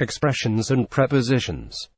Expressions and prepositions.